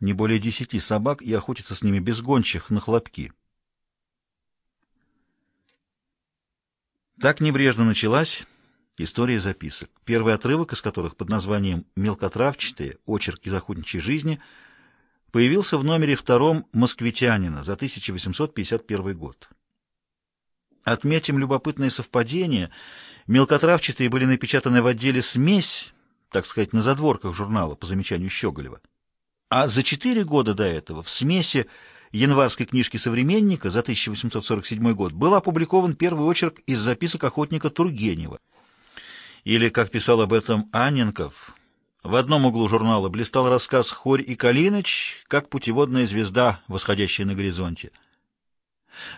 не более десяти собак и охотиться с ними без гончих на хлопки. Так небрежно началась история записок, первый отрывок из которых под названием «Мелкотравчатые. Очерк из охотничьей жизни» появился в номере втором «Москвитянина» за 1851 год. Отметим любопытное совпадение. Мелкотравчатые были напечатаны в отделе «Смесь», так сказать, на задворках журнала, по замечанию Щеголева. А за четыре года до этого в смеси январской книжки «Современника» за 1847 год был опубликован первый очерк из записок охотника Тургенева. Или, как писал об этом Анненков, в одном углу журнала блистал рассказ «Хорь и Калиныч», как путеводная звезда, восходящая на горизонте.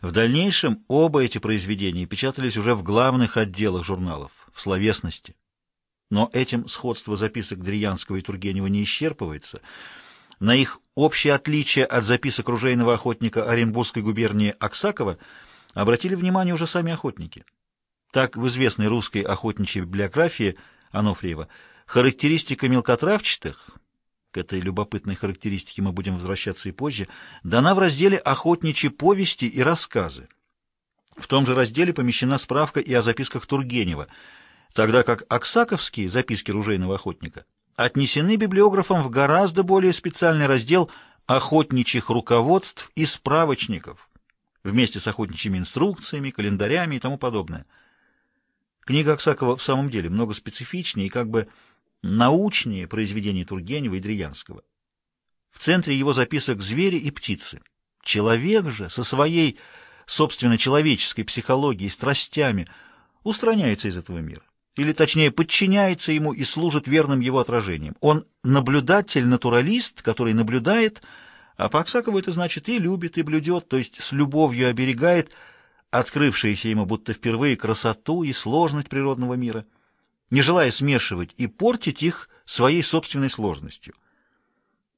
В дальнейшем оба эти произведения печатались уже в главных отделах журналов, в словесности. Но этим сходство записок Дриянского и Тургенева не исчерпывается – на их общее отличие от записок ружейного охотника Оренбургской губернии Аксакова обратили внимание уже сами охотники. Так, в известной русской охотничьей библиографии Анофриева характеристика мелкотравчатых, к этой любопытной характеристике мы будем возвращаться и позже, дана в разделе «Охотничьи повести и рассказы». В том же разделе помещена справка и о записках Тургенева, тогда как аксаковские записки ружейного охотника – отнесены библиографом в гораздо более специальный раздел охотничьих руководств и справочников, вместе с охотничьими инструкциями, календарями и тому подобное. Книга Аксакова в самом деле много специфичнее и как бы научнее произведений Тургенева и Дриянского. В центре его записок звери и птицы. Человек же со своей собственно человеческой психологией, страстями устраняется из этого мира или точнее подчиняется ему и служит верным его отражением. Он наблюдатель-натуралист, который наблюдает, а по Аксакову это значит и любит, и блюдет, то есть с любовью оберегает открывшиеся ему будто впервые красоту и сложность природного мира, не желая смешивать и портить их своей собственной сложностью.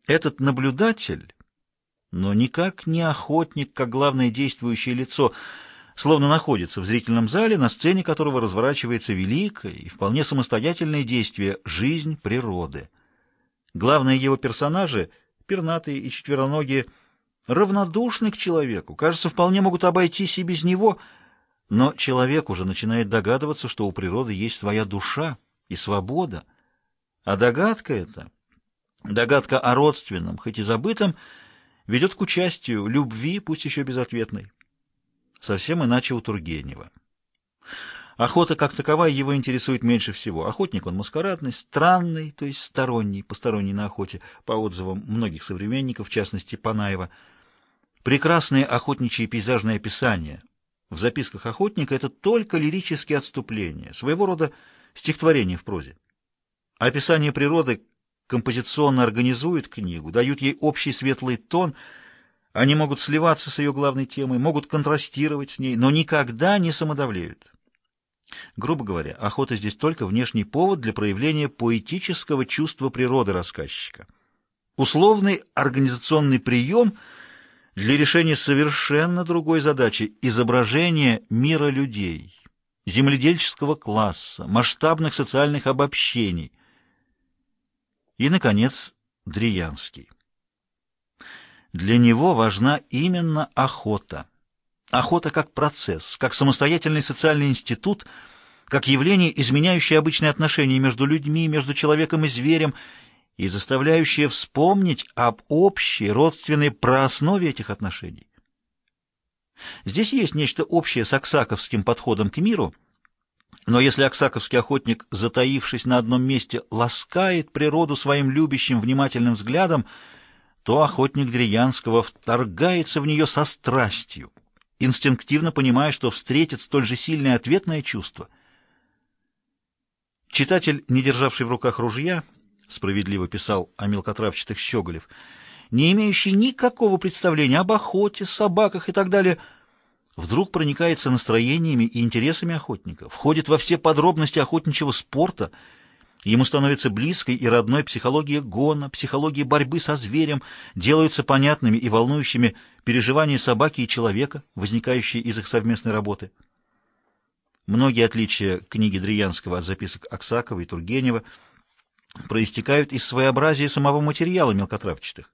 Этот наблюдатель, но никак не охотник, как главное действующее лицо – словно находится в зрительном зале, на сцене которого разворачивается великое и вполне самостоятельное действие «Жизнь природы». Главные его персонажи, пернатые и четвероногие, равнодушны к человеку, кажется, вполне могут обойтись и без него, но человек уже начинает догадываться, что у природы есть своя душа и свобода. А догадка эта, догадка о родственном, хоть и забытом, ведет к участию, любви, пусть еще безответной. Совсем иначе у Тургенева. Охота как таковая его интересует меньше всего. Охотник он маскарадный, странный, то есть сторонний, посторонний на охоте, по отзывам многих современников, в частности Панаева. Прекрасные охотничьи пейзажные описания в записках охотника — это только лирические отступления, своего рода стихотворение в прозе. Описание природы композиционно организуют книгу, дают ей общий светлый тон — они могут сливаться с ее главной темой, могут контрастировать с ней, но никогда не самодавлеют. Грубо говоря, охота здесь только внешний повод для проявления поэтического чувства природы рассказчика. Условный организационный прием для решения совершенно другой задачи – изображения мира людей, земледельческого класса, масштабных социальных обобщений. И, наконец, Дриянский. Для него важна именно охота. Охота как процесс, как самостоятельный социальный институт, как явление, изменяющее обычные отношения между людьми, между человеком и зверем, и заставляющее вспомнить об общей родственной прооснове этих отношений. Здесь есть нечто общее с аксаковским подходом к миру, но если аксаковский охотник, затаившись на одном месте, ласкает природу своим любящим внимательным взглядом, то охотник Дриянского вторгается в нее со страстью, инстинктивно понимая, что встретит столь же сильное ответное чувство. Читатель, не державший в руках ружья, справедливо писал о мелкотравчатых щеголев, не имеющий никакого представления об охоте, собаках и так далее, вдруг проникается настроениями и интересами охотника, входит во все подробности охотничьего спорта — Ему становится близкой и родной психология гона, психология борьбы со зверем, делаются понятными и волнующими переживания собаки и человека, возникающие из их совместной работы. Многие отличия книги Дриянского от записок Аксакова и Тургенева проистекают из своеобразия самого материала мелкотравчатых.